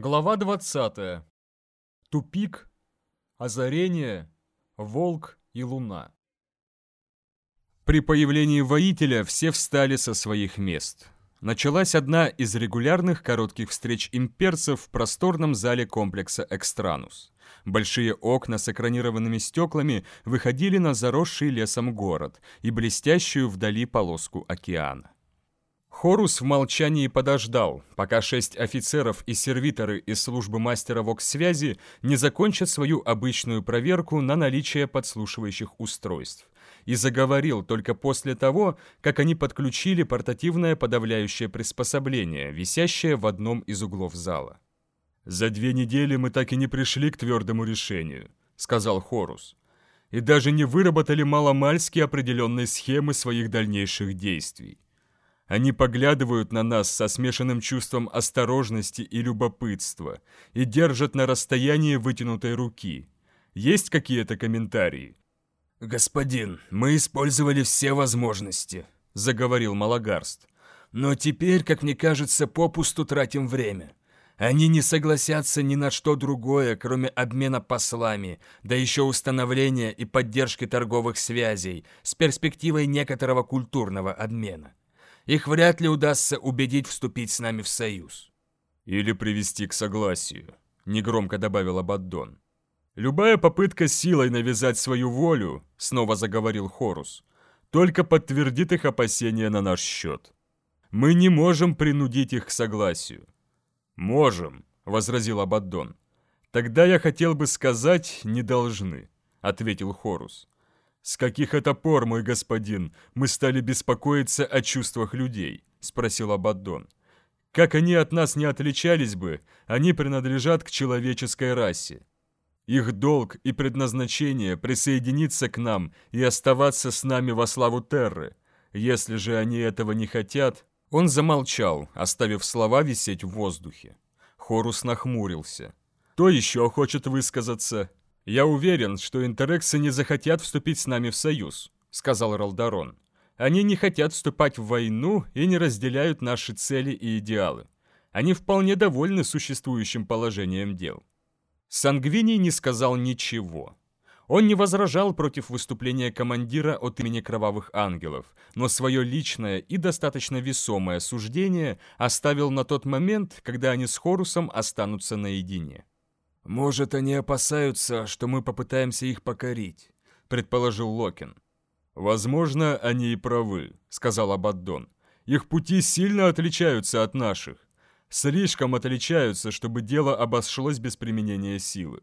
Глава 20. Тупик, озарение, волк и луна. При появлении воителя все встали со своих мест. Началась одна из регулярных коротких встреч имперцев в просторном зале комплекса «Экстранус». Большие окна с экранированными стеклами выходили на заросший лесом город и блестящую вдали полоску океана. Хорус в молчании подождал, пока шесть офицеров и сервиторы из службы мастера ВОКС-связи не закончат свою обычную проверку на наличие подслушивающих устройств, и заговорил только после того, как они подключили портативное подавляющее приспособление, висящее в одном из углов зала. «За две недели мы так и не пришли к твердому решению», — сказал Хорус, «и даже не выработали маломальски определенные схемы своих дальнейших действий. Они поглядывают на нас со смешанным чувством осторожности и любопытства и держат на расстоянии вытянутой руки. Есть какие-то комментарии? «Господин, мы использовали все возможности», — заговорил Малагарст. «Но теперь, как мне кажется, попусту тратим время. Они не согласятся ни на что другое, кроме обмена послами, да еще установления и поддержки торговых связей с перспективой некоторого культурного обмена. Их вряд ли удастся убедить вступить с нами в союз. Или привести к согласию, негромко добавил Абаддон. Любая попытка силой навязать свою волю, снова заговорил Хорус, только подтвердит их опасения на наш счет. Мы не можем принудить их к согласию. Можем, возразил Абаддон. Тогда я хотел бы сказать, не должны, ответил Хорус. «С каких это пор, мой господин, мы стали беспокоиться о чувствах людей?» – спросил Абаддон. «Как они от нас не отличались бы, они принадлежат к человеческой расе. Их долг и предназначение присоединиться к нам и оставаться с нами во славу Терры. Если же они этого не хотят...» Он замолчал, оставив слова висеть в воздухе. Хорус нахмурился. «Кто еще хочет высказаться?» «Я уверен, что интерексы не захотят вступить с нами в союз», — сказал Ралдарон. «Они не хотят вступать в войну и не разделяют наши цели и идеалы. Они вполне довольны существующим положением дел». Сангвиний не сказал ничего. Он не возражал против выступления командира от имени Кровавых Ангелов, но свое личное и достаточно весомое суждение оставил на тот момент, когда они с Хорусом останутся наедине. «Может, они опасаются, что мы попытаемся их покорить», — предположил Локин. «Возможно, они и правы», — сказал Абаддон. «Их пути сильно отличаются от наших. Слишком отличаются, чтобы дело обошлось без применения силы».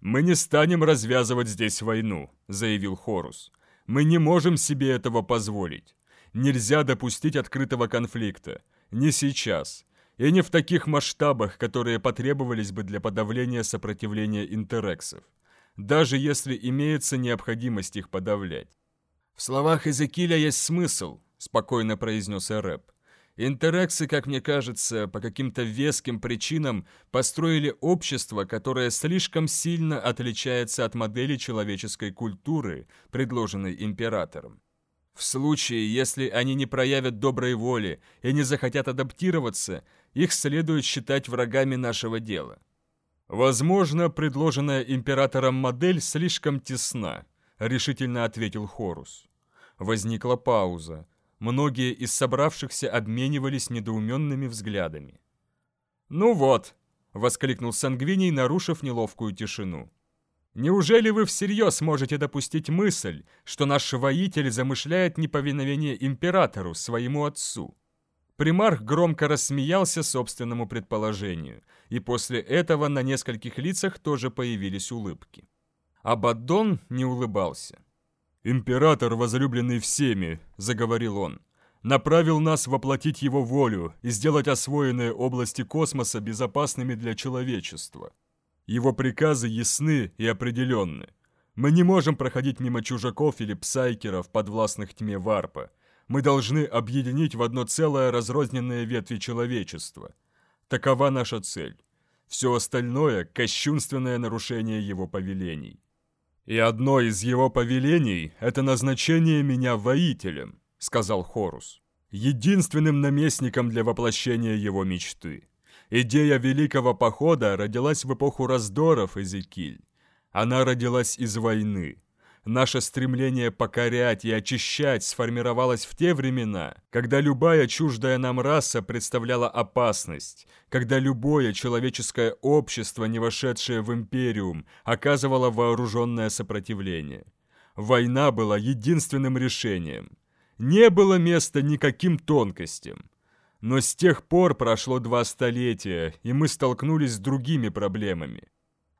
«Мы не станем развязывать здесь войну», — заявил Хорус. «Мы не можем себе этого позволить. Нельзя допустить открытого конфликта. Не сейчас и не в таких масштабах, которые потребовались бы для подавления сопротивления интерексов, даже если имеется необходимость их подавлять. «В словах Эзекииля есть смысл», — спокойно произнес Эрэп. Интерексы, как мне кажется, по каким-то веским причинам построили общество, которое слишком сильно отличается от модели человеческой культуры, предложенной императором. В случае, если они не проявят доброй воли и не захотят адаптироваться, их следует считать врагами нашего дела. «Возможно, предложенная императором модель слишком тесна», — решительно ответил Хорус. Возникла пауза. Многие из собравшихся обменивались недоуменными взглядами. «Ну вот», — воскликнул Сангвиний, нарушив неловкую тишину. Неужели вы всерьез можете допустить мысль, что наш воитель замышляет неповиновение императору, своему отцу? Примарх громко рассмеялся собственному предположению, и после этого на нескольких лицах тоже появились улыбки. Абаддон не улыбался. «Император, возлюбленный всеми», — заговорил он, — «направил нас воплотить его волю и сделать освоенные области космоса безопасными для человечества». Его приказы ясны и определенны. Мы не можем проходить мимо чужаков или псайкеров, подвластных тьме варпа. Мы должны объединить в одно целое разрозненные ветви человечества. Такова наша цель. Все остальное – кощунственное нарушение его повелений. «И одно из его повелений – это назначение меня воителем», – сказал Хорус. «Единственным наместником для воплощения его мечты. Идея Великого Похода родилась в эпоху раздоров, Эзекиль. Она родилась из войны. Наше стремление покорять и очищать сформировалось в те времена, когда любая чуждая нам раса представляла опасность, когда любое человеческое общество, не вошедшее в империум, оказывало вооруженное сопротивление. Война была единственным решением. Не было места никаким тонкостям. Но с тех пор прошло два столетия, и мы столкнулись с другими проблемами.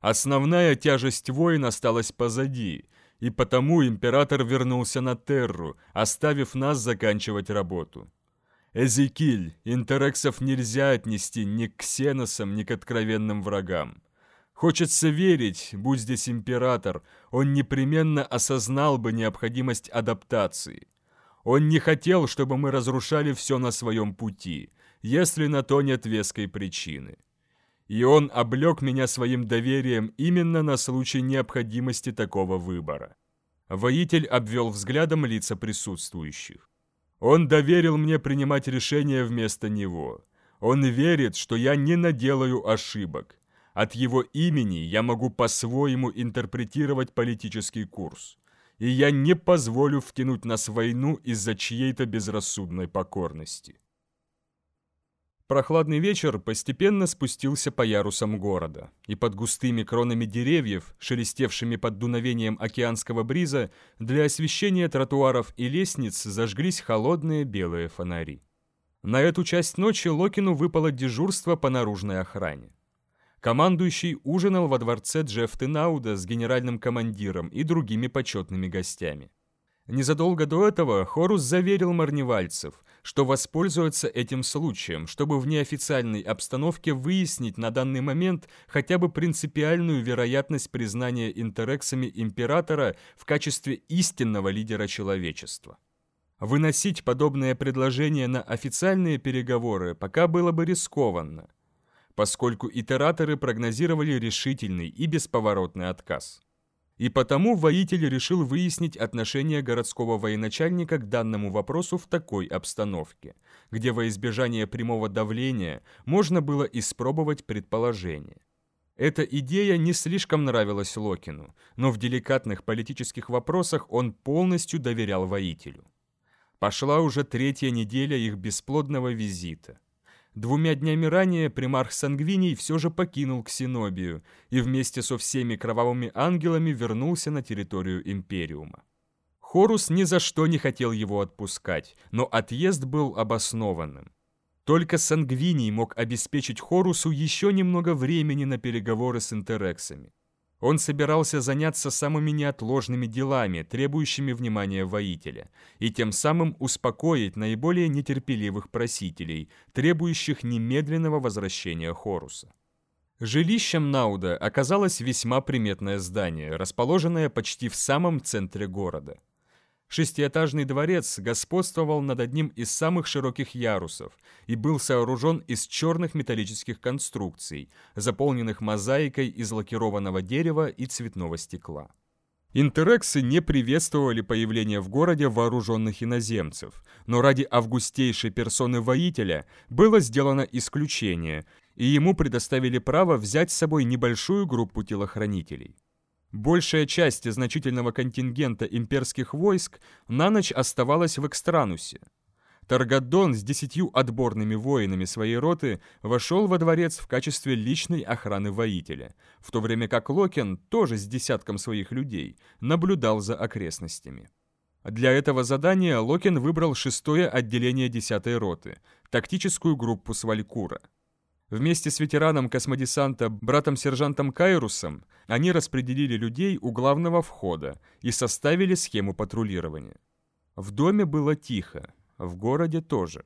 Основная тяжесть войн осталась позади – и потому император вернулся на Терру, оставив нас заканчивать работу. Эзекиль, интерексов нельзя отнести ни к ксеносам, ни к откровенным врагам. Хочется верить, будь здесь император, он непременно осознал бы необходимость адаптации. Он не хотел, чтобы мы разрушали все на своем пути, если на то нет веской причины и он облег меня своим доверием именно на случай необходимости такого выбора. Воитель обвел взглядом лица присутствующих. Он доверил мне принимать решения вместо него. Он верит, что я не наделаю ошибок. От его имени я могу по-своему интерпретировать политический курс. И я не позволю втянуть нас в войну из-за чьей-то безрассудной покорности. Прохладный вечер постепенно спустился по ярусам города, и под густыми кронами деревьев, шелестевшими под дуновением океанского бриза, для освещения тротуаров и лестниц зажглись холодные белые фонари. На эту часть ночи Локину выпало дежурство по наружной охране. Командующий ужинал во дворце Джефф Тенауда с генеральным командиром и другими почетными гостями. Незадолго до этого Хорус заверил марневальцев, что воспользуется этим случаем, чтобы в неофициальной обстановке выяснить на данный момент хотя бы принципиальную вероятность признания интерексами императора в качестве истинного лидера человечества. Выносить подобное предложение на официальные переговоры пока было бы рискованно, поскольку итераторы прогнозировали решительный и бесповоротный отказ. И потому воитель решил выяснить отношение городского военачальника к данному вопросу в такой обстановке, где во избежание прямого давления можно было испробовать предположение. Эта идея не слишком нравилась Локину, но в деликатных политических вопросах он полностью доверял воителю. Пошла уже третья неделя их бесплодного визита. Двумя днями ранее примарх Сангвиний все же покинул Ксенобию и вместе со всеми кровавыми ангелами вернулся на территорию Империума. Хорус ни за что не хотел его отпускать, но отъезд был обоснованным. Только Сангвиний мог обеспечить Хорусу еще немного времени на переговоры с интерексами. Он собирался заняться самыми неотложными делами, требующими внимания воителя, и тем самым успокоить наиболее нетерпеливых просителей, требующих немедленного возвращения Хоруса. Жилищем Науда оказалось весьма приметное здание, расположенное почти в самом центре города. Шестиэтажный дворец господствовал над одним из самых широких ярусов и был сооружен из черных металлических конструкций, заполненных мозаикой из лакированного дерева и цветного стекла. Интерексы не приветствовали появление в городе вооруженных иноземцев, но ради августейшей персоны воителя было сделано исключение, и ему предоставили право взять с собой небольшую группу телохранителей. Большая часть значительного контингента имперских войск на ночь оставалась в Экстранусе. Таргадон с десятью отборными воинами своей роты вошел во дворец в качестве личной охраны воителя, в то время как Локен, тоже с десятком своих людей, наблюдал за окрестностями. Для этого задания Локен выбрал шестое отделение десятой роты, тактическую группу Свалькура – Вместе с ветераном космодесанта, братом-сержантом Кайрусом, они распределили людей у главного входа и составили схему патрулирования. В доме было тихо, в городе тоже.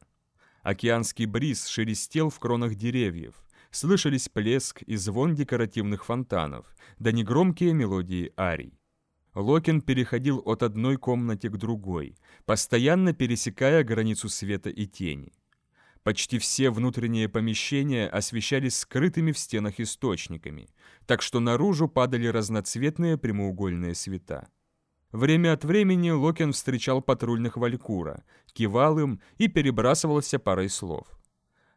Океанский бриз шелестел в кронах деревьев, слышались плеск и звон декоративных фонтанов, да негромкие мелодии арий. Локин переходил от одной комнаты к другой, постоянно пересекая границу света и тени. Почти все внутренние помещения освещались скрытыми в стенах источниками, так что наружу падали разноцветные прямоугольные света. Время от времени Локен встречал патрульных Валькура, кивал им и перебрасывался парой слов.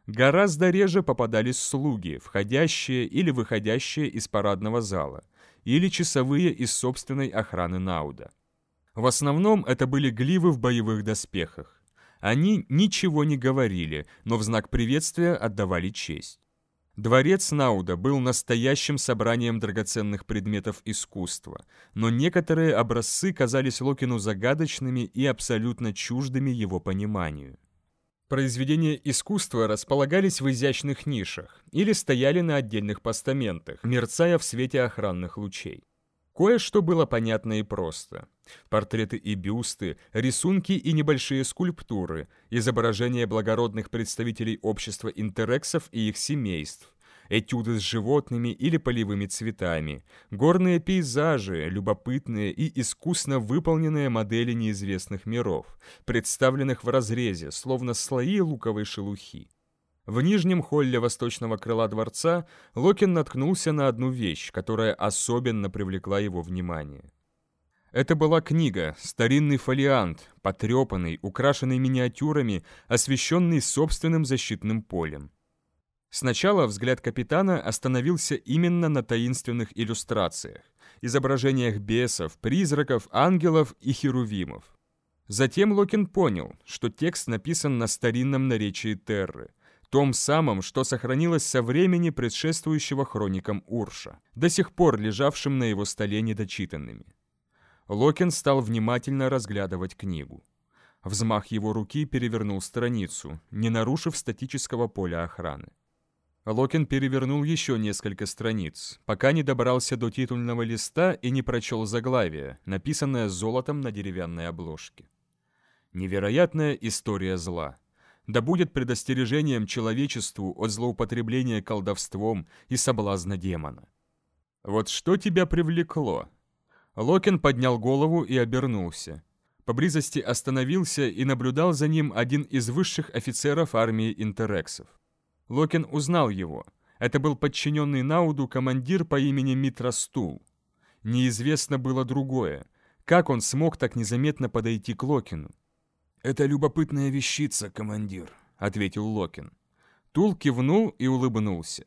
Гораздо реже попадались слуги, входящие или выходящие из парадного зала, или часовые из собственной охраны Науда. В основном это были гливы в боевых доспехах. Они ничего не говорили, но в знак приветствия отдавали честь. Дворец Науда был настоящим собранием драгоценных предметов искусства, но некоторые образцы казались Локину загадочными и абсолютно чуждыми его пониманию. Произведения искусства располагались в изящных нишах или стояли на отдельных постаментах, мерцая в свете охранных лучей. Кое-что было понятно и просто. Портреты и бюсты, рисунки и небольшие скульптуры, изображения благородных представителей общества интерексов и их семейств, этюды с животными или полевыми цветами, горные пейзажи, любопытные и искусно выполненные модели неизвестных миров, представленных в разрезе, словно слои луковой шелухи. В нижнем холле восточного крыла дворца Локин наткнулся на одну вещь, которая особенно привлекла его внимание. Это была книга, старинный фолиант, потрепанный, украшенный миниатюрами, освещенный собственным защитным полем. Сначала взгляд капитана остановился именно на таинственных иллюстрациях, изображениях бесов, призраков, ангелов и херувимов. Затем Локин понял, что текст написан на старинном наречии Терры – том самом, что сохранилось со времени предшествующего хроникам Урша, до сих пор лежавшим на его столе недочитанными. Локин стал внимательно разглядывать книгу. Взмах его руки перевернул страницу, не нарушив статического поля охраны. Локин перевернул еще несколько страниц, пока не добрался до титульного листа и не прочел заглавие, написанное золотом на деревянной обложке. Невероятная история зла да будет предостережением человечеству от злоупотребления колдовством и соблазна демона. Вот что тебя привлекло? Локин поднял голову и обернулся. Поблизости остановился и наблюдал за ним один из высших офицеров армии интерексов. Локин узнал его. Это был подчиненный Науду командир по имени Митрастул. Неизвестно было другое. Как он смог так незаметно подойти к Локину? «Это любопытная вещица, командир», — ответил Локин. Тул кивнул и улыбнулся.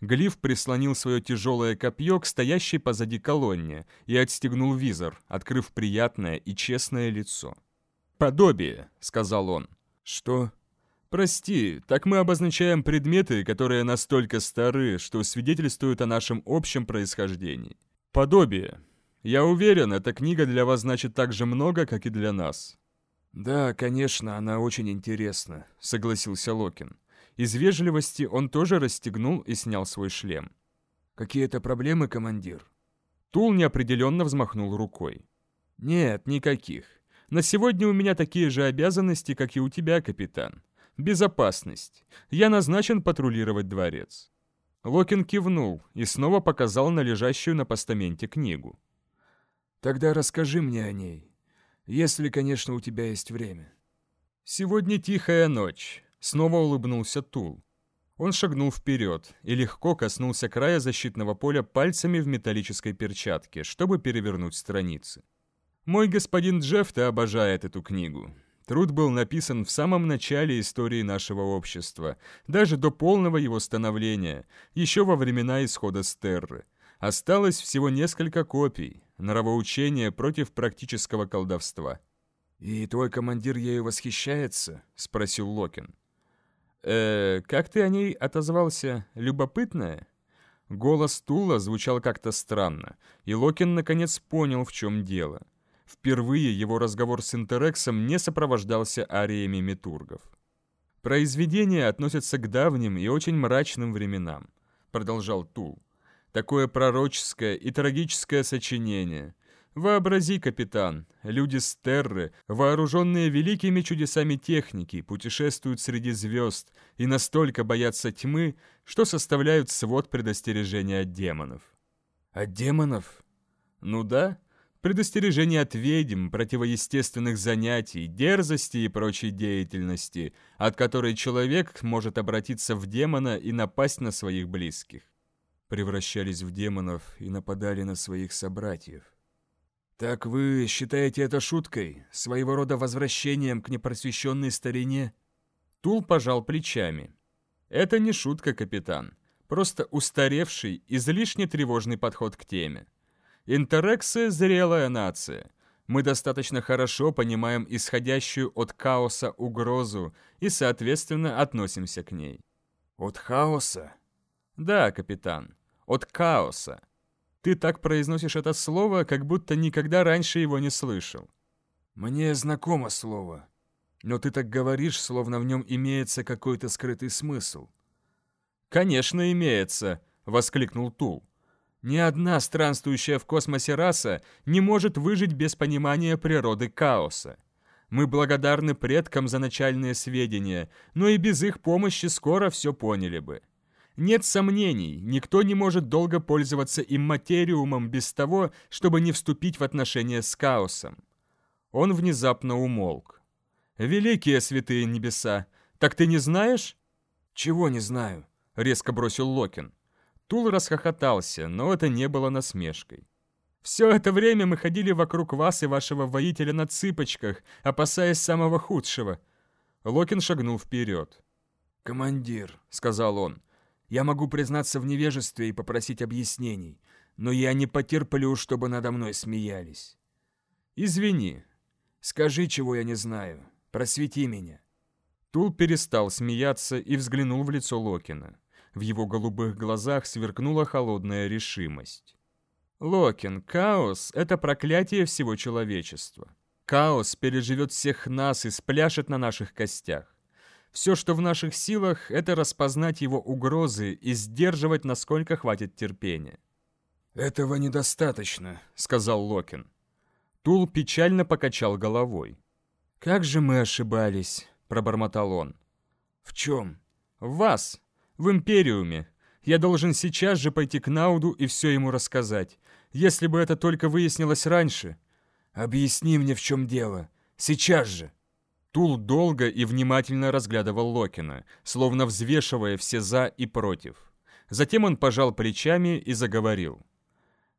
Глиф прислонил свое тяжелое копье к стоящей позади колонне и отстегнул визор, открыв приятное и честное лицо. «Подобие», — сказал он. «Что?» «Прости, так мы обозначаем предметы, которые настолько стары, что свидетельствуют о нашем общем происхождении. Подобие. Я уверен, эта книга для вас значит так же много, как и для нас. «Да, конечно, она очень интересна», — согласился Локин. Из вежливости он тоже расстегнул и снял свой шлем. «Какие-то проблемы, командир?» Тул неопределенно взмахнул рукой. «Нет, никаких. На сегодня у меня такие же обязанности, как и у тебя, капитан. Безопасность. Я назначен патрулировать дворец». Локин кивнул и снова показал на лежащую на постаменте книгу. «Тогда расскажи мне о ней», если, конечно, у тебя есть время. Сегодня тихая ночь. Снова улыбнулся Тул. Он шагнул вперед и легко коснулся края защитного поля пальцами в металлической перчатке, чтобы перевернуть страницы. Мой господин Джеффта обожает эту книгу. Труд был написан в самом начале истории нашего общества, даже до полного его становления, еще во времена исхода Стерры. Осталось всего несколько копий, Нравоучение против практического колдовства. «И твой командир ею восхищается?» — спросил Локин. «Э, как ты о ней отозвался? Любопытная?» Голос Тула звучал как-то странно, и Локин наконец понял, в чем дело. Впервые его разговор с Интерексом не сопровождался ариями метургов. «Произведения относятся к давним и очень мрачным временам», — продолжал Тул. Такое пророческое и трагическое сочинение. Вообрази, капитан, люди с Терры, вооруженные великими чудесами техники, путешествуют среди звезд и настолько боятся тьмы, что составляют свод предостережения от демонов. От демонов? Ну да, предостережение от ведьм, противоестественных занятий, дерзости и прочей деятельности, от которой человек может обратиться в демона и напасть на своих близких превращались в демонов и нападали на своих собратьев. Так вы считаете это шуткой, своего рода возвращением к непросвещенной старине? Тул пожал плечами. Это не шутка, капитан. Просто устаревший, излишне тревожный подход к теме. Интерексы — зрелая нация. Мы достаточно хорошо понимаем исходящую от хаоса угрозу и, соответственно, относимся к ней. От хаоса? Да, капитан. От хаоса. Ты так произносишь это слово, как будто никогда раньше его не слышал. Мне знакомо слово. Но ты так говоришь, словно в нем имеется какой-то скрытый смысл. «Конечно, имеется!» — воскликнул Тул. «Ни одна странствующая в космосе раса не может выжить без понимания природы хаоса. Мы благодарны предкам за начальные сведения, но и без их помощи скоро все поняли бы. Нет сомнений, никто не может долго пользоваться имматериумом без того, чтобы не вступить в отношения с хаосом. Он внезапно умолк. «Великие святые небеса, так ты не знаешь?» «Чего не знаю?» — резко бросил Локин. Тул расхохотался, но это не было насмешкой. «Все это время мы ходили вокруг вас и вашего воителя на цыпочках, опасаясь самого худшего». Локин шагнул вперед. «Командир», — сказал он, — «я могу признаться в невежестве и попросить объяснений, но я не потерплю, чтобы надо мной смеялись». «Извини». «Скажи, чего я не знаю. Просвети меня». Тул перестал смеяться и взглянул в лицо Локина. В его голубых глазах сверкнула холодная решимость. «Локин, Каос — это проклятие всего человечества. Каос переживет всех нас и спляшет на наших костях. Все, что в наших силах, это распознать его угрозы и сдерживать, насколько хватит терпения». «Этого недостаточно», — сказал Локин. Тул печально покачал головой. «Как же мы ошибались», — пробормотал он. «В чем?» «В вас в Империуме. Я должен сейчас же пойти к Науду и все ему рассказать. Если бы это только выяснилось раньше. Объясни мне, в чем дело. Сейчас же. Тул долго и внимательно разглядывал Локина, словно взвешивая все «за» и «против». Затем он пожал плечами и заговорил.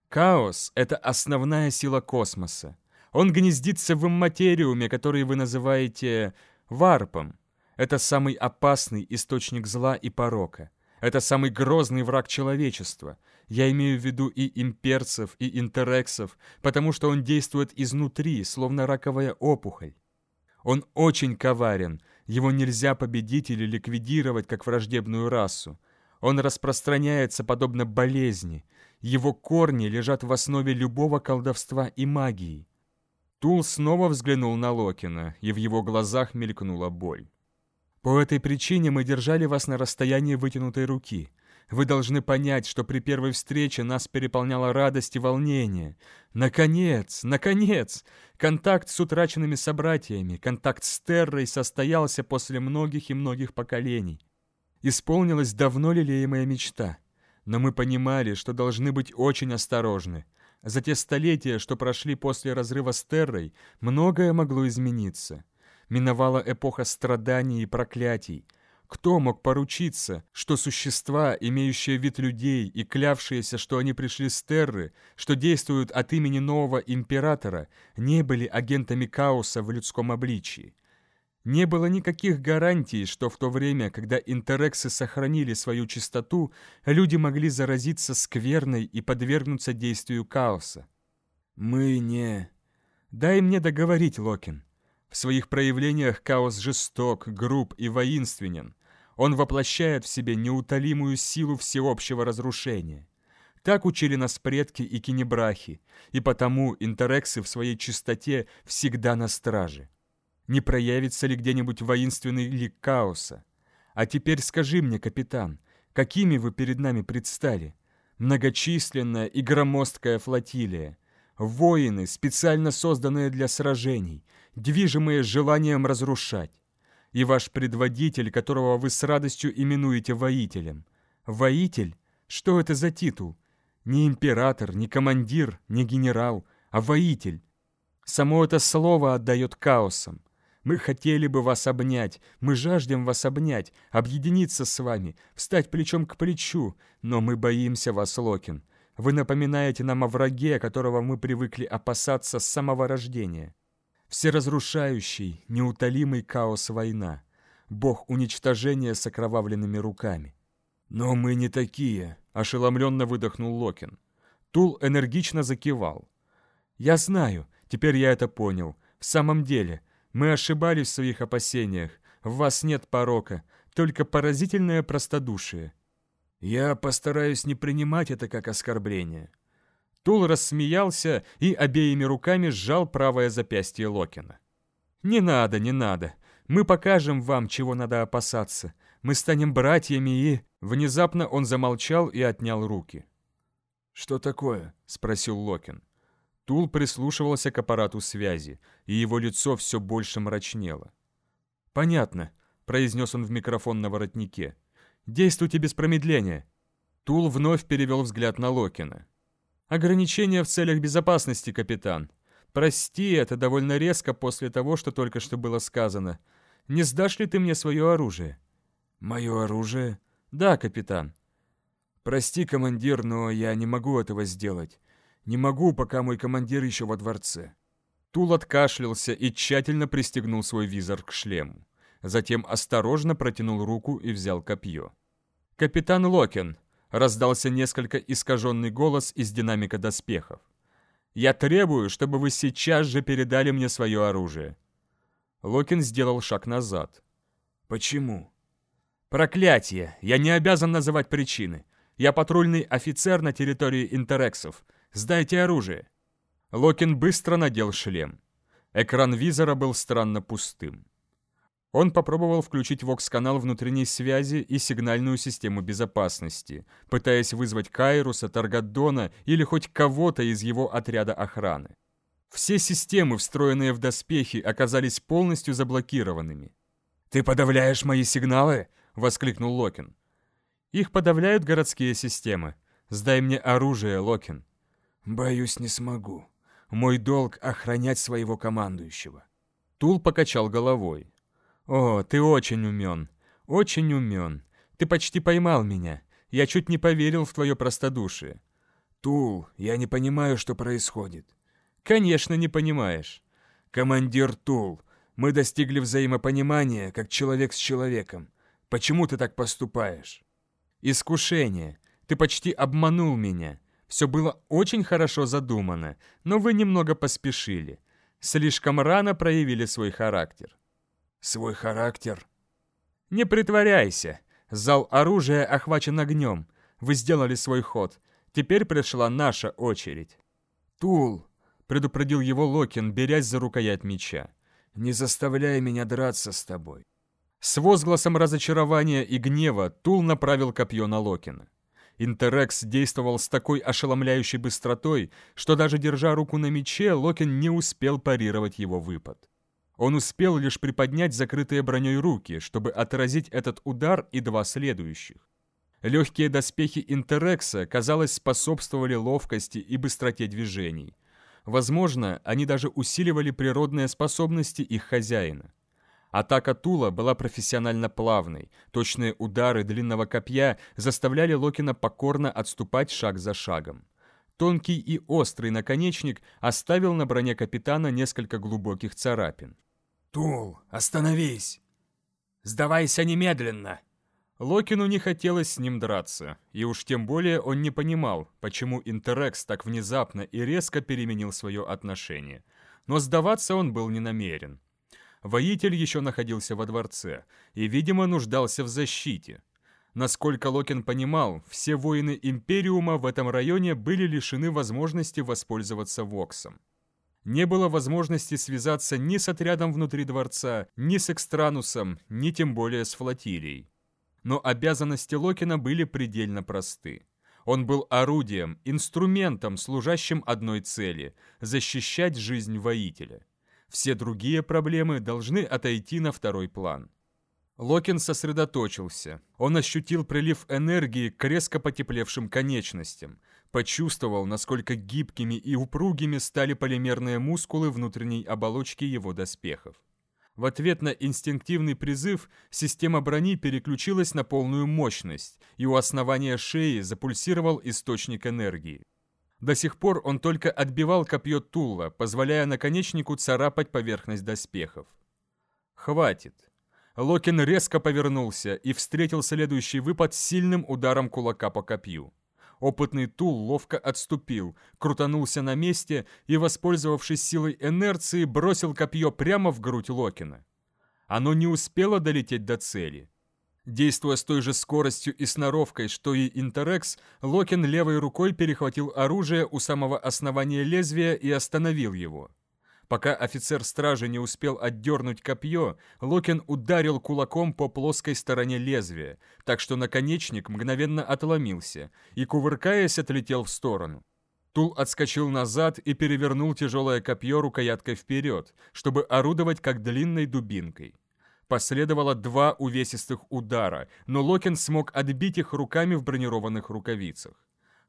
«Хаос — это основная сила космоса. Он гнездится в имматериуме, который вы называете варпом. Это самый опасный источник зла и порока. Это самый грозный враг человечества. Я имею в виду и имперцев, и интерексов, потому что он действует изнутри, словно раковая опухоль. Он очень коварен, его нельзя победить или ликвидировать как враждебную расу. Он распространяется подобно болезни. Его корни лежат в основе любого колдовства и магии. Тул снова взглянул на Локина, и в его глазах мелькнула боль. По этой причине мы держали вас на расстоянии вытянутой руки. Вы должны понять, что при первой встрече нас переполняла радость и волнение. Наконец, наконец! Контакт с утраченными собратьями, контакт с Террой состоялся после многих и многих поколений. Исполнилась давно лелеемая мечта. Но мы понимали, что должны быть очень осторожны. За те столетия, что прошли после разрыва с Террой, многое могло измениться. Миновала эпоха страданий и проклятий. Кто мог поручиться, что существа, имеющие вид людей и клявшиеся, что они пришли с Терры, что действуют от имени нового императора, не были агентами хаоса в людском обличии? Не было никаких гарантий, что в то время, когда интерексы сохранили свою чистоту, люди могли заразиться скверной и подвергнуться действию хаоса. «Мы не...» «Дай мне договорить, Локин. В своих проявлениях Каос жесток, груб и воинственен. Он воплощает в себе неутолимую силу всеобщего разрушения. Так учили нас предки и кинебрахи, и потому интерексы в своей чистоте всегда на страже. Не проявится ли где-нибудь воинственный лик Каоса? А теперь скажи мне, капитан, какими вы перед нами предстали? Многочисленная и громоздкая флотилия, воины, специально созданные для сражений, движимые желанием разрушать. И ваш предводитель, которого вы с радостью именуете воителем. Воитель? Что это за титул? Не император, не командир, не генерал, а воитель. Само это слово отдает хаосом. Мы хотели бы вас обнять, мы жаждем вас обнять, объединиться с вами, встать плечом к плечу, но мы боимся вас, Локин. Вы напоминаете нам о враге, которого мы привыкли опасаться с самого рождения. Всеразрушающий, неутолимый хаос война. бог уничтожения с окровавленными руками. «Но мы не такие», — ошеломленно выдохнул Локин. Тул энергично закивал. «Я знаю, теперь я это понял. В самом деле, мы ошибались в своих опасениях. В вас нет порока, только поразительное простодушие». «Я постараюсь не принимать это как оскорбление». Тул рассмеялся и обеими руками сжал правое запястье Локина. «Не надо, не надо. Мы покажем вам, чего надо опасаться. Мы станем братьями и...» Внезапно он замолчал и отнял руки. «Что такое?» — спросил Локин. Тул прислушивался к аппарату связи, и его лицо все больше мрачнело. «Понятно», — произнес он в микрофон на воротнике. «Действуйте без промедления». Тул вновь перевел взгляд на Локина. «Ограничения в целях безопасности, капитан. Прости, это довольно резко после того, что только что было сказано. Не сдашь ли ты мне свое оружие?» «Мое оружие?» «Да, капитан». «Прости, командир, но я не могу этого сделать. Не могу, пока мой командир еще во дворце». Тул откашлялся и тщательно пристегнул свой визор к шлему. Затем осторожно протянул руку и взял копье. «Капитан Локин!» — раздался несколько искаженный голос из динамика доспехов. Я требую, чтобы вы сейчас же передали мне свое оружие». Локин сделал шаг назад. «Почему?» «Проклятие! Я не обязан называть причины. Я патрульный офицер на территории Интерексов. Сдайте оружие!» Локин быстро надел шлем. Экран визора был странно пустым. Он попробовал включить вокс-канал внутренней связи и сигнальную систему безопасности, пытаясь вызвать Кайруса, Таргаддона или хоть кого-то из его отряда охраны. Все системы, встроенные в доспехи, оказались полностью заблокированными. «Ты подавляешь мои сигналы?» — воскликнул Локин. «Их подавляют городские системы. Сдай мне оружие, Локин». «Боюсь, не смогу. Мой долг — охранять своего командующего». Тул покачал головой. «О, ты очень умен, очень умен. Ты почти поймал меня. Я чуть не поверил в твое простодушие». «Тул, я не понимаю, что происходит». «Конечно, не понимаешь». «Командир Тул, мы достигли взаимопонимания, как человек с человеком. Почему ты так поступаешь?» «Искушение. Ты почти обманул меня. Все было очень хорошо задумано, но вы немного поспешили. Слишком рано проявили свой характер свой характер. Не притворяйся. Зал оружия охвачен огнем. Вы сделали свой ход. Теперь пришла наша очередь. Тул, предупредил его Локин, берясь за рукоять меча. Не заставляй меня драться с тобой. С возгласом разочарования и гнева Тул направил копье на Локина. Интерекс действовал с такой ошеломляющей быстротой, что даже держа руку на мече, Локин не успел парировать его выпад. Он успел лишь приподнять закрытые броней руки, чтобы отразить этот удар и два следующих. Легкие доспехи Интерекса, казалось, способствовали ловкости и быстроте движений. Возможно, они даже усиливали природные способности их хозяина. Атака Тула была профессионально плавной, точные удары длинного копья заставляли Локина покорно отступать шаг за шагом. Тонкий и острый наконечник оставил на броне капитана несколько глубоких царапин. «Тул, остановись!» «Сдавайся немедленно!» Локину не хотелось с ним драться, и уж тем более он не понимал, почему Интерекс так внезапно и резко переменил свое отношение. Но сдаваться он был не намерен. Воитель еще находился во дворце и, видимо, нуждался в защите. Насколько Локин понимал, все воины Империума в этом районе были лишены возможности воспользоваться Воксом. Не было возможности связаться ни с отрядом внутри дворца, ни с Экстранусом, ни тем более с флотилией. Но обязанности Локина были предельно просты. Он был орудием, инструментом, служащим одной цели – защищать жизнь воителя. Все другие проблемы должны отойти на второй план. Локин сосредоточился. Он ощутил прилив энергии к резко потеплевшим конечностям. Почувствовал, насколько гибкими и упругими стали полимерные мускулы внутренней оболочки его доспехов. В ответ на инстинктивный призыв система брони переключилась на полную мощность, и у основания шеи запульсировал источник энергии. До сих пор он только отбивал копье Тула, позволяя наконечнику царапать поверхность доспехов. Хватит. Локин резко повернулся и встретил следующий выпад сильным ударом кулака по копью. Опытный Тул ловко отступил, крутанулся на месте и, воспользовавшись силой инерции, бросил копье прямо в грудь Локина. Оно не успело долететь до цели. Действуя с той же скоростью и сноровкой, что и Интерекс, Локин левой рукой перехватил оружие у самого основания лезвия и остановил его. Пока офицер стражи не успел отдернуть копье, Локин ударил кулаком по плоской стороне лезвия, так что наконечник мгновенно отломился и, кувыркаясь, отлетел в сторону. Тул отскочил назад и перевернул тяжелое копье рукояткой вперед, чтобы орудовать как длинной дубинкой. Последовало два увесистых удара, но Локин смог отбить их руками в бронированных рукавицах.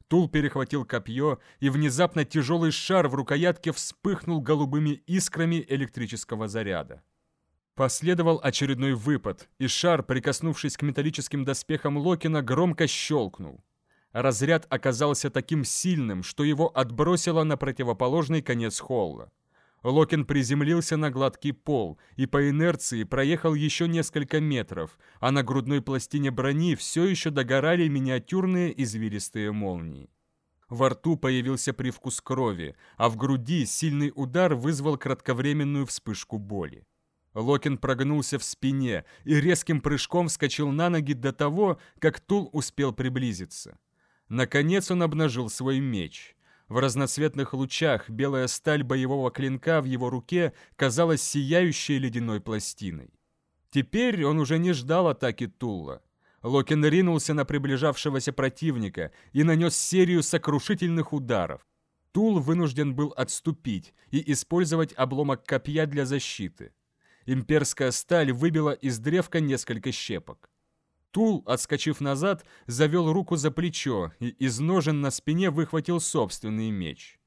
Тул перехватил копье, и внезапно тяжелый шар в рукоятке вспыхнул голубыми искрами электрического заряда. Последовал очередной выпад, и шар, прикоснувшись к металлическим доспехам Локина, громко щелкнул. Разряд оказался таким сильным, что его отбросило на противоположный конец холла. Локин приземлился на гладкий пол и по инерции проехал еще несколько метров, а на грудной пластине брони все еще догорали миниатюрные извилистые молнии. Во рту появился привкус крови, а в груди сильный удар вызвал кратковременную вспышку боли. Локин прогнулся в спине и резким прыжком вскочил на ноги до того, как Тул успел приблизиться. Наконец он обнажил свой меч. В разноцветных лучах белая сталь боевого клинка в его руке казалась сияющей ледяной пластиной. Теперь он уже не ждал атаки Тулла. Локин ринулся на приближавшегося противника и нанес серию сокрушительных ударов. Тул вынужден был отступить и использовать обломок копья для защиты. Имперская сталь выбила из древка несколько щепок. Тул, отскочив назад, завел руку за плечо и из ножен на спине выхватил собственный меч.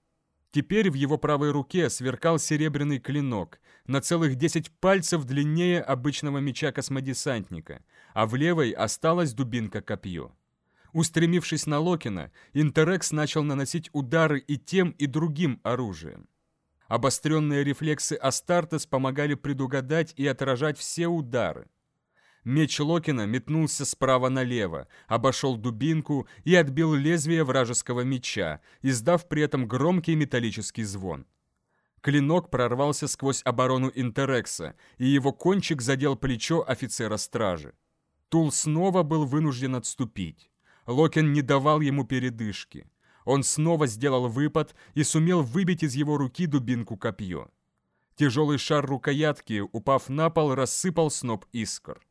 Теперь в его правой руке сверкал серебряный клинок, на целых десять пальцев длиннее обычного меча космодесантника, а в левой осталась дубинка-копье. Устремившись на Локина, Интерекс начал наносить удары и тем, и другим оружием. Обостренные рефлексы Астартес помогали предугадать и отражать все удары. Меч Локина метнулся справа налево, обошел дубинку и отбил лезвие вражеского меча, издав при этом громкий металлический звон. Клинок прорвался сквозь оборону Интерекса, и его кончик задел плечо офицера стражи. Тул снова был вынужден отступить. Локин не давал ему передышки. Он снова сделал выпад и сумел выбить из его руки дубинку копье. Тяжелый шар рукоятки, упав на пол, рассыпал сноп искр.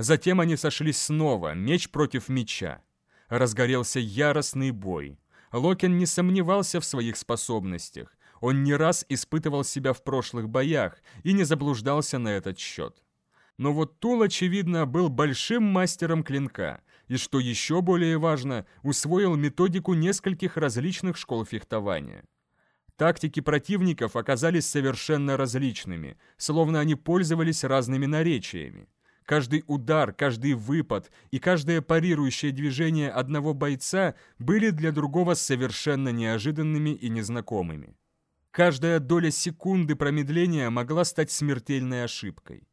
Затем они сошлись снова, меч против меча. Разгорелся яростный бой. Локин не сомневался в своих способностях. Он не раз испытывал себя в прошлых боях и не заблуждался на этот счет. Но вот Тул, очевидно, был большим мастером клинка, и, что еще более важно, усвоил методику нескольких различных школ фехтования. Тактики противников оказались совершенно различными, словно они пользовались разными наречиями. Каждый удар, каждый выпад и каждое парирующее движение одного бойца были для другого совершенно неожиданными и незнакомыми. Каждая доля секунды промедления могла стать смертельной ошибкой.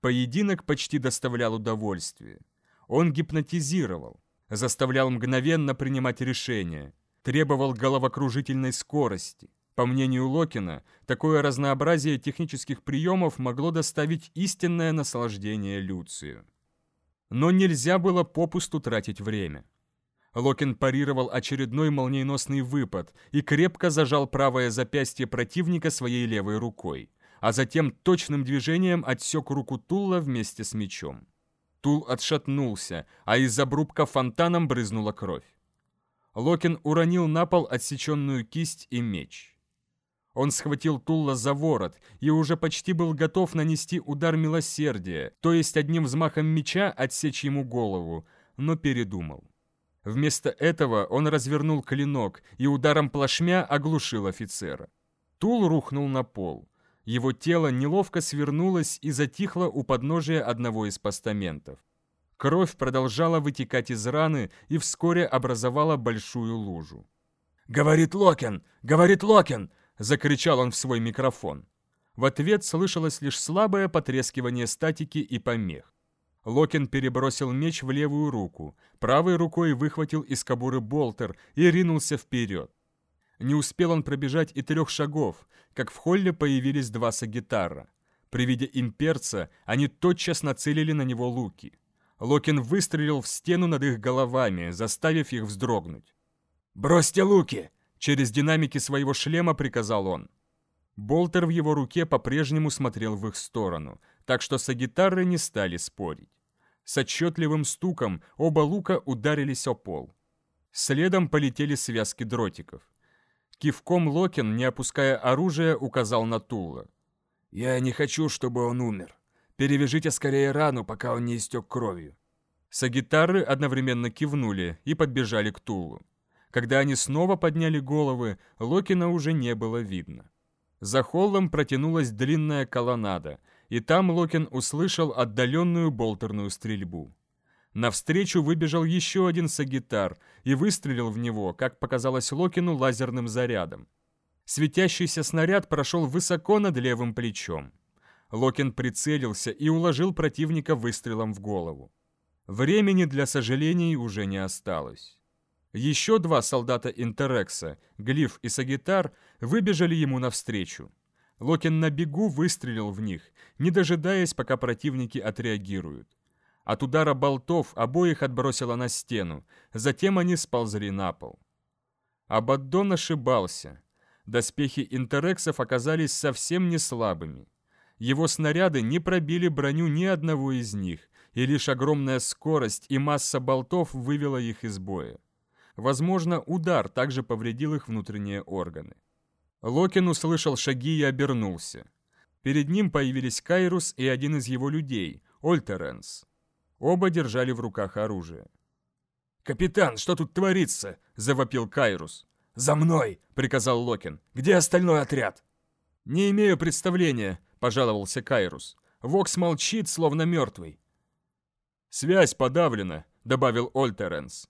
Поединок почти доставлял удовольствие. Он гипнотизировал, заставлял мгновенно принимать решения, требовал головокружительной скорости – по мнению Локина, такое разнообразие технических приемов могло доставить истинное наслаждение Люцию. Но нельзя было попусту тратить время. Локин парировал очередной молниеносный выпад и крепко зажал правое запястье противника своей левой рукой, а затем точным движением отсек руку Тула вместе с мечом. Тул отшатнулся, а из обрубка фонтаном брызнула кровь. Локин уронил на пол отсеченную кисть и меч. Он схватил Тулла за ворот и уже почти был готов нанести удар милосердия, то есть одним взмахом меча отсечь ему голову, но передумал. Вместо этого он развернул клинок и ударом плашмя оглушил офицера. Тул рухнул на пол. Его тело неловко свернулось и затихло у подножия одного из постаментов. Кровь продолжала вытекать из раны и вскоре образовала большую лужу. «Говорит Локен! Говорит Локен! Закричал он в свой микрофон. В ответ слышалось лишь слабое потрескивание статики и помех. Локин перебросил меч в левую руку, правой рукой выхватил из кобуры болтер и ринулся вперед. Не успел он пробежать и трех шагов, как в холле появились два сагитара. При виде имперца они тотчас нацелили на него луки. Локин выстрелил в стену над их головами, заставив их вздрогнуть. «Бросьте луки!» — через динамики своего шлема приказал он. Болтер в его руке по-прежнему смотрел в их сторону, так что сагитары не стали спорить. С отчетливым стуком оба лука ударились о пол. Следом полетели связки дротиков. Кивком Локин, не опуская оружия, указал на Тула. «Я не хочу, чтобы он умер. Перевяжите скорее рану, пока он не истек кровью». Сагитары одновременно кивнули и подбежали к Тулу. Когда они снова подняли головы, Локина уже не было видно. За холлом протянулась длинная колоннада, и там Локин услышал отдаленную болтерную стрельбу. Навстречу выбежал еще один сагитар и выстрелил в него, как показалось Локину, лазерным зарядом. Светящийся снаряд прошел высоко над левым плечом. Локин прицелился и уложил противника выстрелом в голову. Времени для сожалений уже не осталось. Еще два солдата Интерекса, Глиф и Сагитар, выбежали ему навстречу. Локин на бегу выстрелил в них, не дожидаясь, пока противники отреагируют. От удара болтов обоих отбросило на стену, затем они сползли на пол. Абаддон ошибался. Доспехи интерексов оказались совсем не слабыми. Его снаряды не пробили броню ни одного из них, и лишь огромная скорость и масса болтов вывела их из боя. Возможно, удар также повредил их внутренние органы. Локин услышал шаги и обернулся. Перед ним появились Кайрус и один из его людей, Ольтеренс. Оба держали в руках оружие. «Капитан, что тут творится?» – завопил Кайрус. «За мной!» – приказал Локин. «Где остальной отряд?» «Не имею представления», – пожаловался Кайрус. «Вокс молчит, словно мертвый». «Связь подавлена», – добавил Ольтеренс.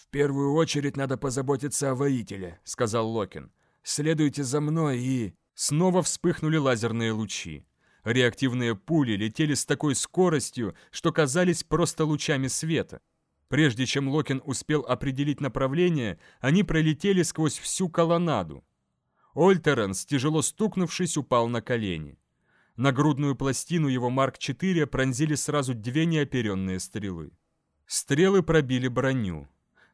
«В первую очередь надо позаботиться о воителе», — сказал Локин. «Следуйте за мной и...» Снова вспыхнули лазерные лучи. Реактивные пули летели с такой скоростью, что казались просто лучами света. Прежде чем Локин успел определить направление, они пролетели сквозь всю колоннаду. Ольтеренс, тяжело стукнувшись, упал на колени. На грудную пластину его Марк-4 пронзили сразу две неоперенные стрелы. Стрелы пробили броню.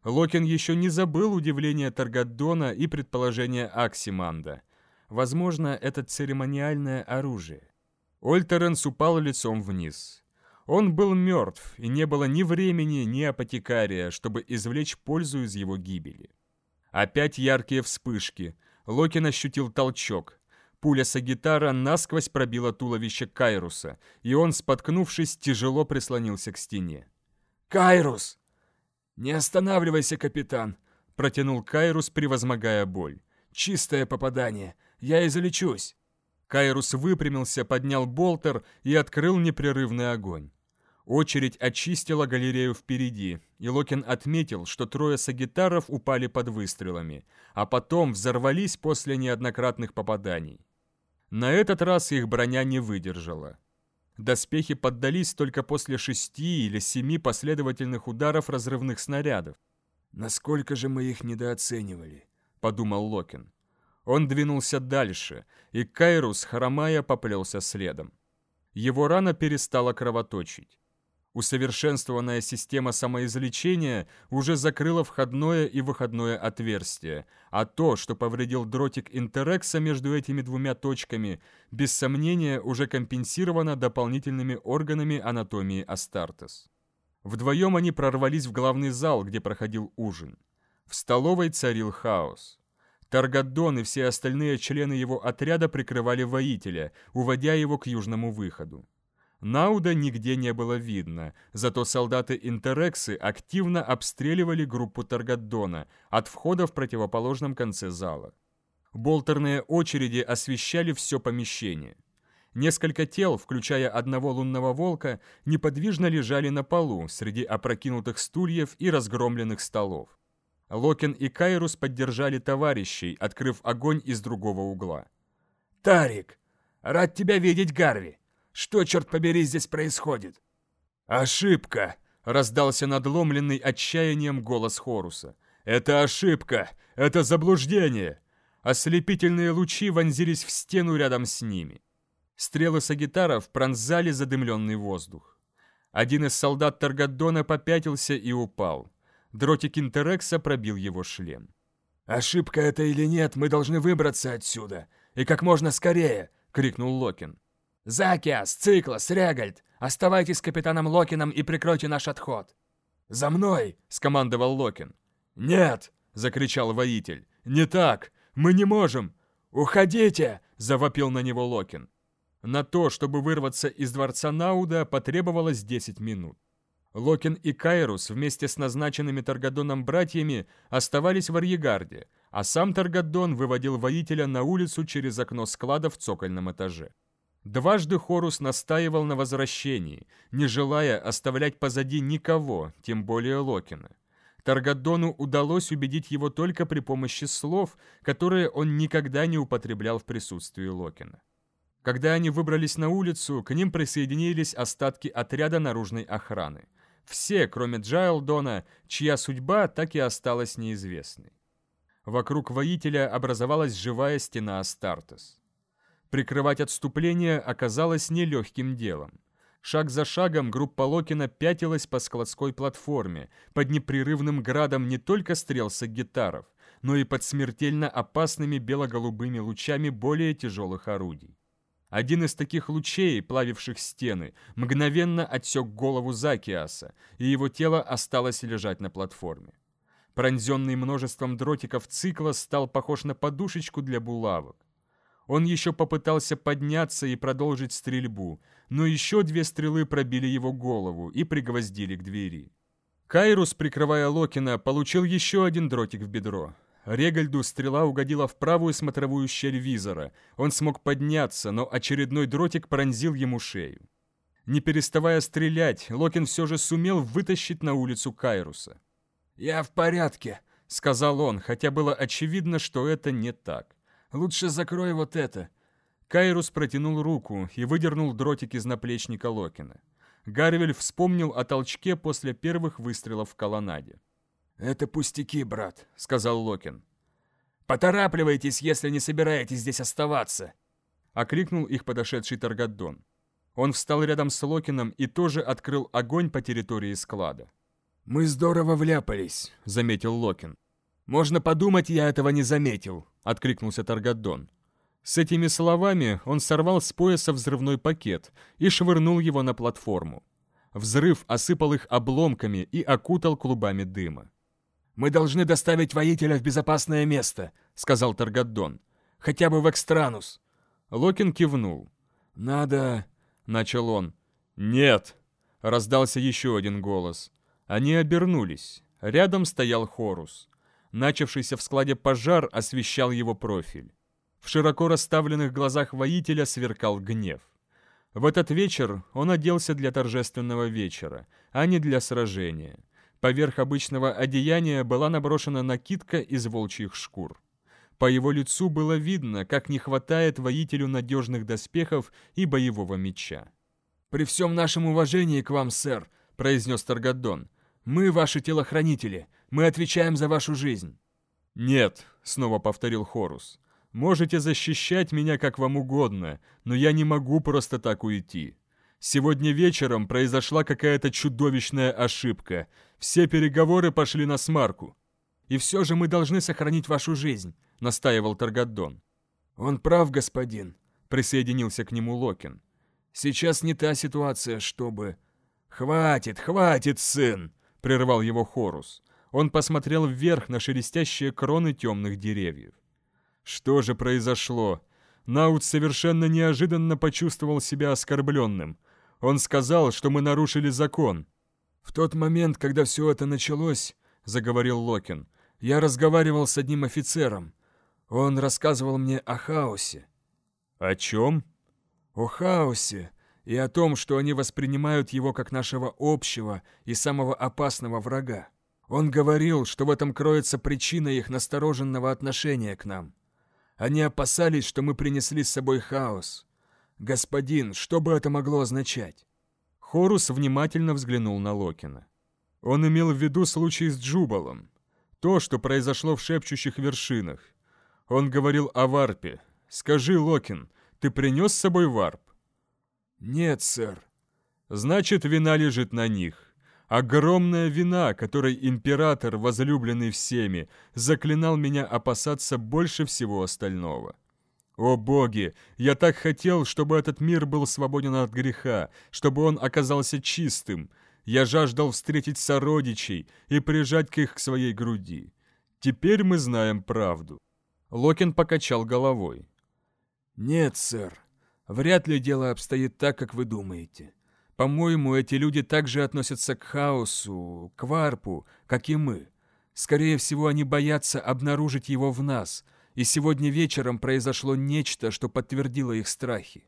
Локин еще не забыл удивление Таргаддона и предположение Аксиманда. Возможно, это церемониальное оружие. Ольтеренс упал лицом вниз. Он был мертв, и не было ни времени, ни апотекария, чтобы извлечь пользу из его гибели. Опять яркие вспышки. Локин ощутил толчок. Пуля Сагитара насквозь пробила туловище Кайруса, и он, споткнувшись, тяжело прислонился к стене. «Кайрус!» «Не останавливайся, капитан!» — протянул Кайрус, превозмогая боль. «Чистое попадание. Я излечусь!» Кайрус выпрямился, поднял болтер и открыл непрерывный огонь. Очередь очистила галерею впереди, и Локин отметил, что трое сагитаров упали под выстрелами, а потом взорвались после неоднократных попаданий. На этот раз их броня не выдержала. Доспехи поддались только после шести или семи последовательных ударов разрывных снарядов. «Насколько же мы их недооценивали?» — подумал Локин. Он двинулся дальше, и Кайрус, хромая, поплелся следом. Его рана перестала кровоточить. Усовершенствованная система самоизлечения уже закрыла входное и выходное отверстие, а то, что повредил дротик интерекса между этими двумя точками, без сомнения уже компенсировано дополнительными органами анатомии Астартес. Вдвоем они прорвались в главный зал, где проходил ужин. В столовой царил хаос. Таргадон и все остальные члены его отряда прикрывали воителя, уводя его к южному выходу. Науда нигде не было видно, зато солдаты Интерексы активно обстреливали группу Таргаддона от входа в противоположном конце зала. Болтерные очереди освещали все помещение. Несколько тел, включая одного лунного волка, неподвижно лежали на полу среди опрокинутых стульев и разгромленных столов. Локин и Кайрус поддержали товарищей, открыв огонь из другого угла. «Тарик!» «Рад тебя видеть, Гарви! Что, черт побери, здесь происходит?» «Ошибка!» — раздался надломленный отчаянием голос Хоруса. «Это ошибка! Это заблуждение!» Ослепительные лучи вонзились в стену рядом с ними. Стрелы сагитаров пронзали задымленный воздух. Один из солдат Таргаддона попятился и упал. Дротик Интерекса пробил его шлем. «Ошибка это или нет, мы должны выбраться отсюда. И как можно скорее!» — крикнул Локин. «Закиас, Циклос, Регальд, оставайтесь с капитаном Локином и прикройте наш отход!» «За мной!» — скомандовал Локин. «Нет!» — закричал воитель. «Не так! Мы не можем!» «Уходите!» — завопил на него Локин. На то, чтобы вырваться из дворца Науда, потребовалось 10 минут. Локин и Кайрус вместе с назначенными Таргадоном братьями оставались в Арьегарде, а сам Таргадон выводил воителя на улицу через окно склада в цокольном этаже. Дважды Хорус настаивал на возвращении, не желая оставлять позади никого, тем более Локина. Таргадону удалось убедить его только при помощи слов, которые он никогда не употреблял в присутствии Локина. Когда они выбрались на улицу, к ним присоединились остатки отряда наружной охраны. Все, кроме Джайлдона, чья судьба так и осталась неизвестной. Вокруг воителя образовалась живая стена Астартес. Прикрывать отступление оказалось нелегким делом. Шаг за шагом группа Локина пятилась по складской платформе, под непрерывным градом не только стрел гитаров, но и под смертельно опасными бело-голубыми лучами более тяжелых орудий. Один из таких лучей, плавивших стены, мгновенно отсек голову Закиаса, и его тело осталось лежать на платформе. Пронзенный множеством дротиков цикла стал похож на подушечку для булавок. Он еще попытался подняться и продолжить стрельбу, но еще две стрелы пробили его голову и пригвоздили к двери. Кайрус, прикрывая Локина, получил еще один дротик в бедро. Регальду стрела угодила в правую смотровую щель визора. Он смог подняться, но очередной дротик пронзил ему шею. Не переставая стрелять, Локин все же сумел вытащить на улицу Кайруса. «Я в порядке», — сказал он, хотя было очевидно, что это не так. Лучше закрой вот это». Кайрус протянул руку и выдернул дротик из наплечника Локина. Гарвель вспомнил о толчке после первых выстрелов в колоннаде. «Это пустяки, брат», — сказал Локин. «Поторапливайтесь, если не собираетесь здесь оставаться!» — окликнул их подошедший Таргаддон. Он встал рядом с Локином и тоже открыл огонь по территории склада. «Мы здорово вляпались», — заметил Локин. «Можно подумать, я этого не заметил», — откликнулся Таргадон. С этими словами он сорвал с пояса взрывной пакет и швырнул его на платформу. Взрыв осыпал их обломками и окутал клубами дыма. «Мы должны доставить воителя в безопасное место», — сказал Таргадон. «Хотя бы в Экстранус». Локин кивнул. «Надо...» — начал он. «Нет!» — раздался еще один голос. Они обернулись. Рядом стоял Хорус. Начавшийся в складе пожар освещал его профиль. В широко расставленных глазах воителя сверкал гнев. В этот вечер он оделся для торжественного вечера, а не для сражения. Поверх обычного одеяния была наброшена накидка из волчьих шкур. По его лицу было видно, как не хватает воителю надежных доспехов и боевого меча. «При всем нашем уважении к вам, сэр», — произнес Таргадон, — «мы ваши телохранители, мы отвечаем за вашу жизнь». «Нет», — снова повторил Хорус, — «можете защищать меня как вам угодно, но я не могу просто так уйти. Сегодня вечером произошла какая-то чудовищная ошибка. Все переговоры пошли на смарку». «И все же мы должны сохранить вашу жизнь», — настаивал Таргадон. «Он прав, господин», — присоединился к нему Локин. «Сейчас не та ситуация, чтобы...» «Хватит, хватит, сын!» — прервал его Хорус. Он посмотрел вверх на шелестящие кроны темных деревьев. Что же произошло? Наут совершенно неожиданно почувствовал себя оскорбленным. Он сказал, что мы нарушили закон. «В тот момент, когда все это началось, — заговорил Локин, — я разговаривал с одним офицером. Он рассказывал мне о хаосе». «О чем?» «О хаосе и о том, что они воспринимают его как нашего общего и самого опасного врага. Он говорил, что в этом кроется причина их настороженного отношения к нам. Они опасались, что мы принесли с собой хаос. «Господин, что бы это могло означать?» Хорус внимательно взглянул на Локина. Он имел в виду случай с Джубалом. То, что произошло в шепчущих вершинах. Он говорил о варпе. «Скажи, Локин, ты принес с собой варп?» «Нет, сэр». «Значит, вина лежит на них. Огромная вина, которой император, возлюбленный всеми, заклинал меня опасаться больше всего остального». О боги, я так хотел, чтобы этот мир был свободен от греха, чтобы он оказался чистым. Я жаждал встретить сородичей и прижать к их к своей груди. Теперь мы знаем правду. Локин покачал головой. «Нет, сэр, вряд ли дело обстоит так, как вы думаете. По-моему, эти люди также относятся к хаосу, к варпу, как и мы. Скорее всего, они боятся обнаружить его в нас — и сегодня вечером произошло нечто, что подтвердило их страхи.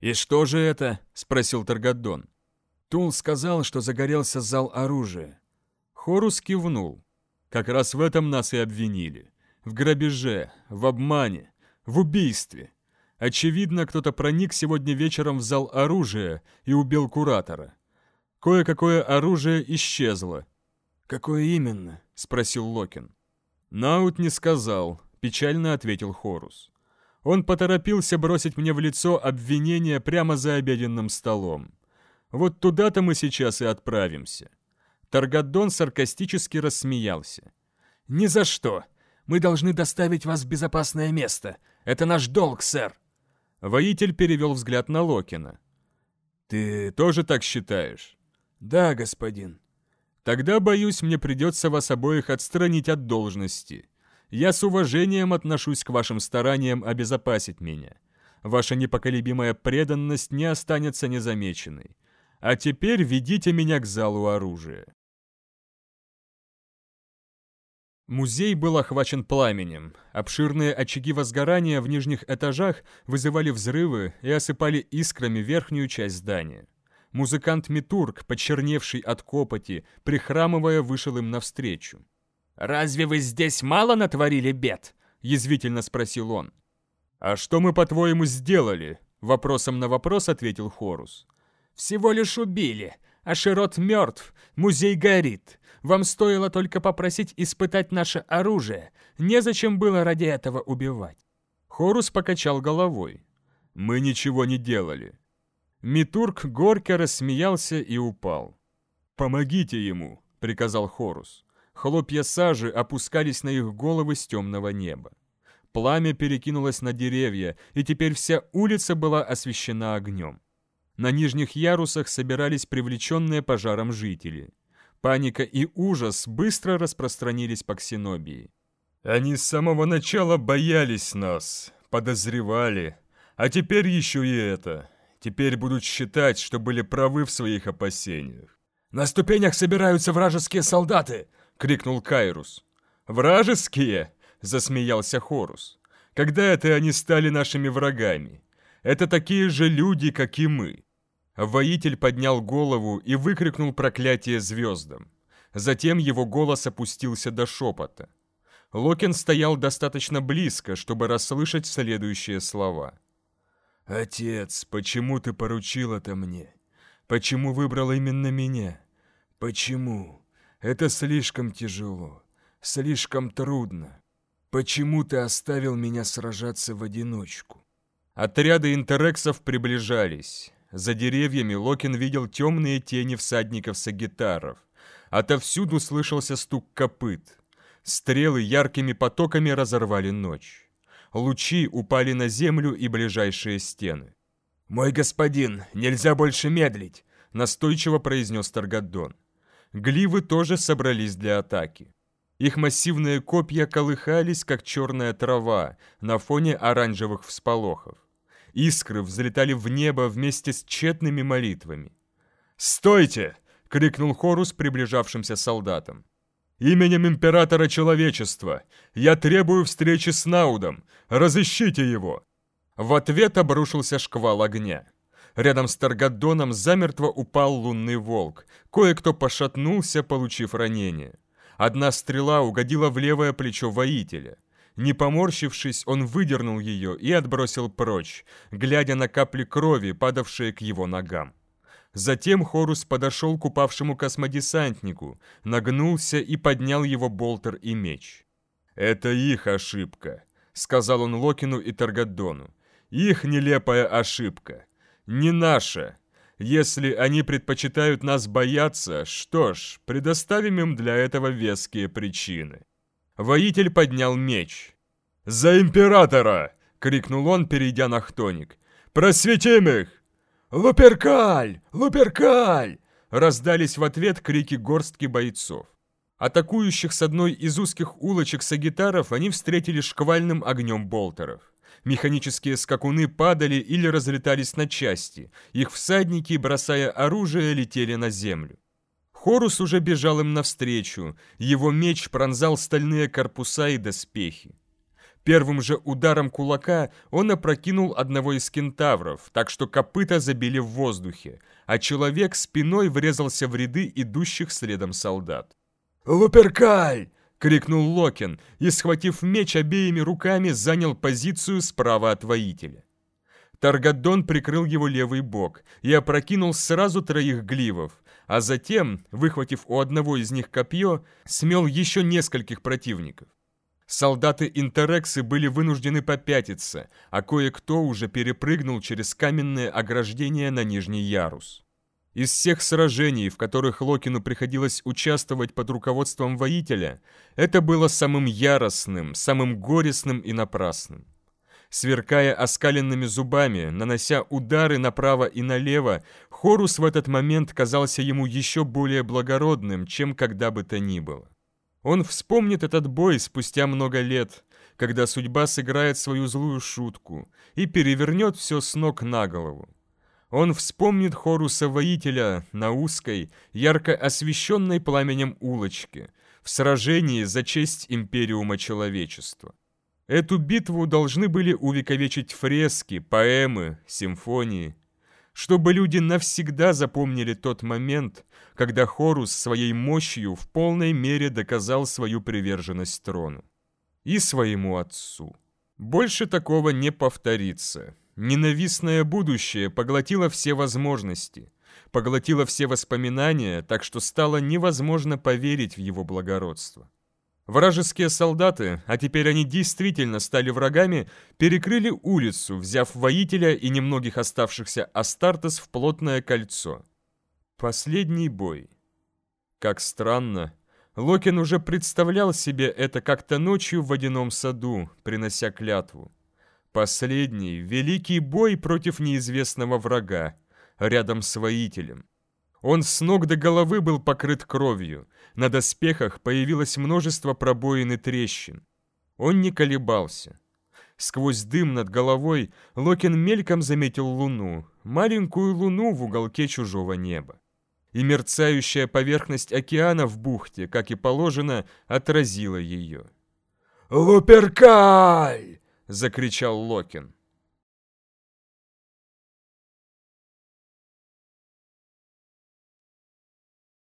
«И что же это?» — спросил Таргадон. Тул сказал, что загорелся зал оружия. Хорус кивнул. Как раз в этом нас и обвинили. В грабеже, в обмане, в убийстве. Очевидно, кто-то проник сегодня вечером в зал оружия и убил куратора. Кое-какое оружие исчезло. «Какое именно?» — спросил Локин. Наут не сказал, печально ответил Хорус. Он поторопился бросить мне в лицо обвинение прямо за обеденным столом. Вот туда-то мы сейчас и отправимся. Таргадон саркастически рассмеялся. «Ни за что! Мы должны доставить вас в безопасное место. Это наш долг, сэр!» Воитель перевел взгляд на Локина. «Ты тоже так считаешь?» «Да, господин». «Тогда, боюсь, мне придется вас обоих отстранить от должности. Я с уважением отношусь к вашим стараниям обезопасить меня. Ваша непоколебимая преданность не останется незамеченной. А теперь ведите меня к залу оружия. Музей был охвачен пламенем. Обширные очаги возгорания в нижних этажах вызывали взрывы и осыпали искрами верхнюю часть здания. Музыкант Митург, почерневший от копоти, прихрамывая, вышел им навстречу. «Разве вы здесь мало натворили бед?» — язвительно спросил он. «А что мы, по-твоему, сделали?» — вопросом на вопрос ответил Хорус. «Всего лишь убили. А Широт мертв, музей горит. Вам стоило только попросить испытать наше оружие. Незачем было ради этого убивать». Хорус покачал головой. «Мы ничего не делали». Митург горько рассмеялся и упал. «Помогите ему», — приказал Хорус. Хлопья сажи опускались на их головы с темного неба. Пламя перекинулось на деревья, и теперь вся улица была освещена огнем. На нижних ярусах собирались привлеченные пожаром жители. Паника и ужас быстро распространились по Ксенобии. «Они с самого начала боялись нас, подозревали, а теперь еще и это. Теперь будут считать, что были правы в своих опасениях». «На ступенях собираются вражеские солдаты!» — крикнул Кайрус. «Вражеские!» — засмеялся Хорус. «Когда это они стали нашими врагами? Это такие же люди, как и мы». Воитель поднял голову и выкрикнул проклятие звездам. Затем его голос опустился до шепота. Локин стоял достаточно близко, чтобы расслышать следующие слова. «Отец, почему ты поручил это мне? Почему выбрал именно меня? Почему?» Это слишком тяжело, слишком трудно. Почему ты оставил меня сражаться в одиночку? Отряды интерексов приближались. За деревьями Локин видел темные тени всадников сагитаров. Отовсюду слышался стук копыт. Стрелы яркими потоками разорвали ночь. Лучи упали на землю и ближайшие стены. «Мой господин, нельзя больше медлить!» настойчиво произнес Таргадон. Гливы тоже собрались для атаки. Их массивные копья колыхались, как черная трава, на фоне оранжевых всполохов. Искры взлетали в небо вместе с тщетными молитвами. «Стойте!» — крикнул Хорус приближавшимся солдатам. «Именем Императора Человечества! Я требую встречи с Наудом! Разыщите его!» В ответ обрушился шквал огня. Рядом с Таргадоном замертво упал лунный волк. Кое-кто пошатнулся, получив ранение. Одна стрела угодила в левое плечо воителя. Не поморщившись, он выдернул ее и отбросил прочь, глядя на капли крови, падавшие к его ногам. Затем Хорус подошел к упавшему космодесантнику, нагнулся и поднял его болтер и меч. «Это их ошибка», — сказал он Локину и Таргадону. «Их нелепая ошибка. Не наша. Если они предпочитают нас бояться, что ж, предоставим им для этого веские причины». Воитель поднял меч. «За императора!» — крикнул он, перейдя на хтоник. «Просветим их!» «Луперкаль! Луперкаль!» Раздались в ответ крики горстки бойцов. Атакующих с одной из узких улочек сагитаров они встретили шквальным огнем болтеров. Механические скакуны падали или разлетались на части. Их всадники, бросая оружие, летели на землю. Хорус уже бежал им навстречу, его меч пронзал стальные корпуса и доспехи. Первым же ударом кулака он опрокинул одного из кентавров, так что копыта забили в воздухе, а человек спиной врезался в ряды идущих следом солдат. «Луперкаль!» — крикнул Локин и, схватив меч обеими руками, занял позицию справа от воителя. Таргадон прикрыл его левый бок и опрокинул сразу троих гливов, а затем, выхватив у одного из них копье, смел еще нескольких противников. Солдаты Интерексы были вынуждены попятиться, а кое-кто уже перепрыгнул через каменное ограждение на нижний ярус. Из всех сражений, в которых Локину приходилось участвовать под руководством воителя, это было самым яростным, самым горестным и напрасным. Сверкая оскаленными зубами, нанося удары направо и налево, Хорус в этот момент казался ему еще более благородным, чем когда бы то ни было. Он вспомнит этот бой спустя много лет, когда судьба сыграет свою злую шутку и перевернет все с ног на голову. Он вспомнит Хоруса-воителя на узкой, ярко освещенной пламенем улочке, в сражении за честь Империума Человечества. Эту битву должны были увековечить фрески, поэмы, симфонии, чтобы люди навсегда запомнили тот момент, когда Хорус своей мощью в полной мере доказал свою приверженность трону. И своему отцу. Больше такого не повторится. Ненавистное будущее поглотило все возможности, поглотило все воспоминания, так что стало невозможно поверить в его благородство. Вражеские солдаты, а теперь они действительно стали врагами, перекрыли улицу, взяв воителя и немногих оставшихся Астартес в плотное кольцо. Последний бой. Как странно. Локин уже представлял себе это как-то ночью в водяном саду, принося клятву. Последний, великий бой против неизвестного врага, рядом с воителем. Он с ног до головы был покрыт кровью. На доспехах появилось множество пробоин и трещин. Он не колебался. Сквозь дым над головой Локин мельком заметил луну, маленькую луну в уголке чужого неба. И мерцающая поверхность океана в бухте, как и положено, отразила ее. «Луперкаль!» — закричал Локин.